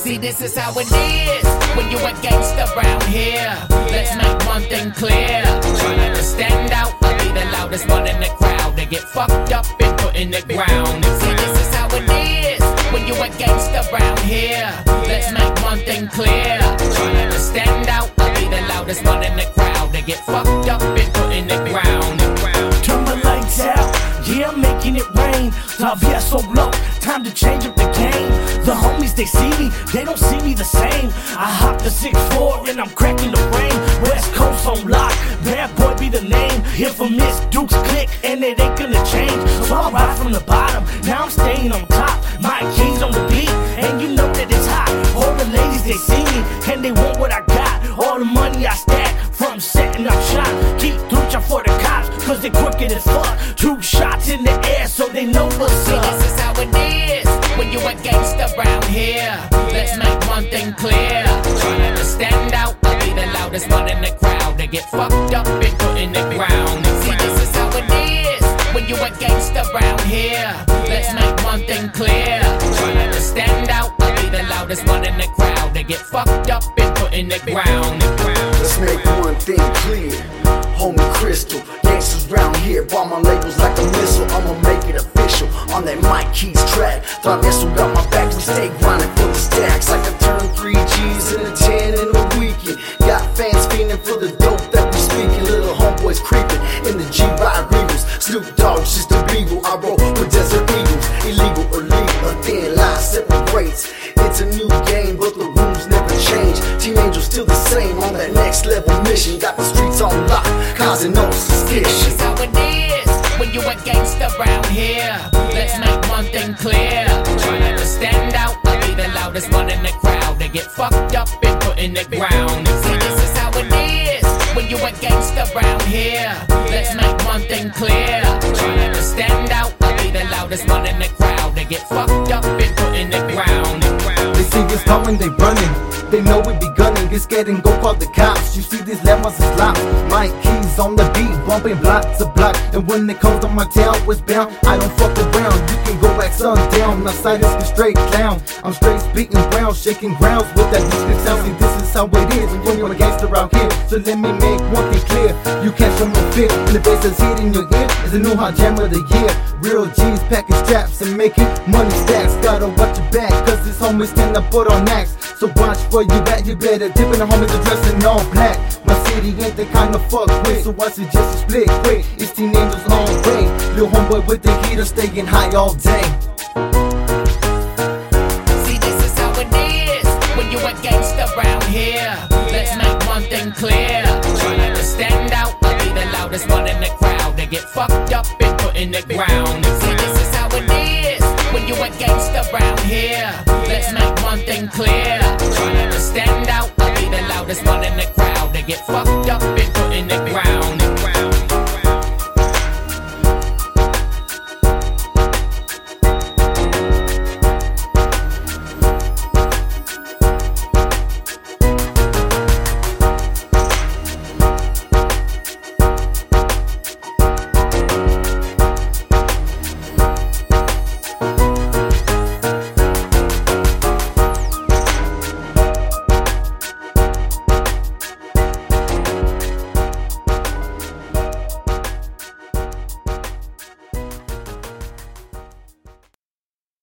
See, this is how it is when you a gangster around here. Let's make one thing clear. Trying to stand out, I'll be the loudest one in the crowd. They get fucked up and put in the ground. See, this is how it is when you a gangster around here. Let's make one thing clear. Trying to stand out, I'll be the loudest one in the crowd. They get fucked up and put in the ground. Turn the lights out, yeah, making it rain. Love, yeah, so low, time to change up the game. The homies, they see me, they don't see me the same. I hop the 6'4 and I'm cracking the brain. West Coast on lock, bad boy be the name. Miss Dukes click and it ain't gonna change. So I ride from the bottom, now I'm staying on top. My keys on the beat, and you know that it's hot. All the ladies, they see me, and they want what I got. All the money I stack from setting up shop. Keep reaching for the cops, cause they crooked as fuck. Two shots in the air so they know what's See, up. this is how it is when you a gangster around here. Let's make one thing clear. Trying to stand out, I'll be the loudest one in the crowd. They get fucked up and put in the ground. See, this is how it is when you a gangster around here. Let's make one thing clear. Trying to stand out, I'll be the loudest one in the crowd. They get fucked up and put in the ground. Let's make one thing clear. Homie Crystal, gangsters round here. Bomb my labels like a missile. I'ma make it official. On that Mike Keys track. Thought this got my back. We stay grinding for the stacks. Like I turn three G's into ten in a weekend. Got fans fiending for the dope that we speaking. Little homeboys creeping in the G Ride Regals. Snoop Dogg, just a beagle. I roll with Desert Eagles. Illegal or legal, a thin line separates. It's a new game, but the rules never change. Teen Angel still the same on that next level mission. Got the streets on lock, causing no suspicion. is how it is when you a gangster around here. You a gangster around here. Let's make one thing clear. Trying to stand out, I'll be the loudest one in the crowd. They get fucked up and put in the ground. They see us coming, they running. They know we be gunning, get scared and go call the cops. You see these lemons is locked. My keys on the beat, bumping block to block. And when it comes to my tail, it's bound. I don't fuck around. You can go back sundown. My side is a straight down. I'm straight speaking brown, shaking grounds with that distinct sound. See, this is how it is when you're a gangster out here. So let me make one thing clear. You can't show no fear. And the bass that's hitting your ear is the new hot jam of the year. Real G's packing straps and making money stacks. Gotta watch your back, cause this homies stand up put on acts. So watch for you that you better dip in the homies are dressing all black. My city ain't the kind of fuck with, so I suggest you split quick. It's Teen Angels all way. Lil homeboy with the heater staying high all day. See, this is how it is when you a here. Let's make one thing clear. To stand out, I'll be the loudest one in the crowd. Get fucked up and put in the ground. See, this is how it is when you a gangster around here. Let's make one thing clear stand out. I'll be the loudest one in the crowd. They get fucked